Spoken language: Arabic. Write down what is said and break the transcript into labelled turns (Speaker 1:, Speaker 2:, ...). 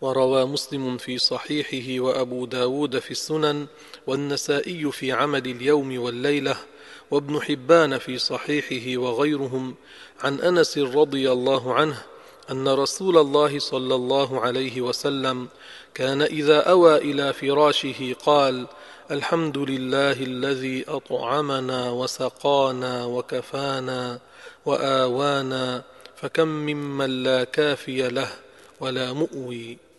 Speaker 1: وروى مسلم في صحيحه وأبو داود في السنن والنسائي في عمل اليوم والليلة وابن حبان في صحيحه وغيرهم عن أنس رضي الله عنه أن رسول الله صلى الله عليه وسلم كان إذا أوى إلى فراشه قال الحمد لله الذي أطعمنا وسقانا وكفانا وآوانا فكم ممن لا كافي له ولا مؤوي